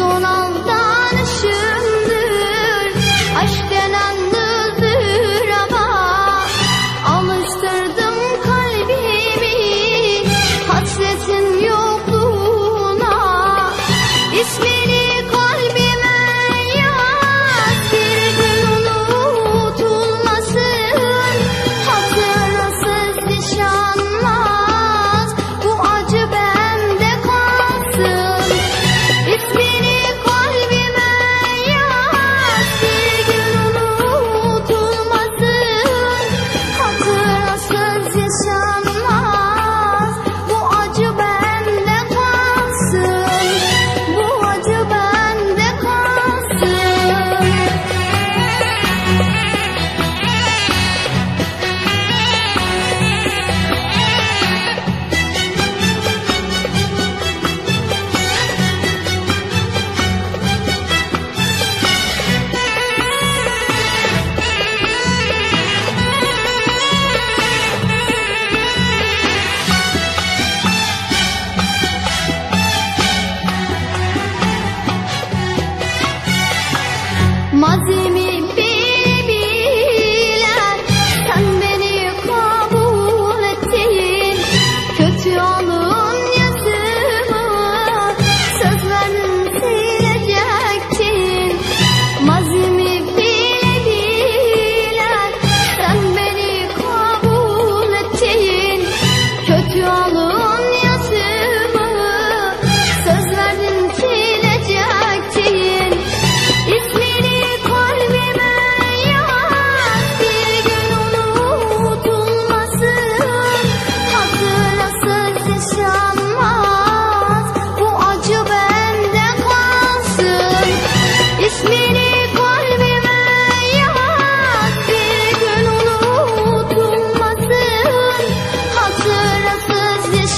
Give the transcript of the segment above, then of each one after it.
多呢？मजे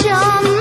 Show.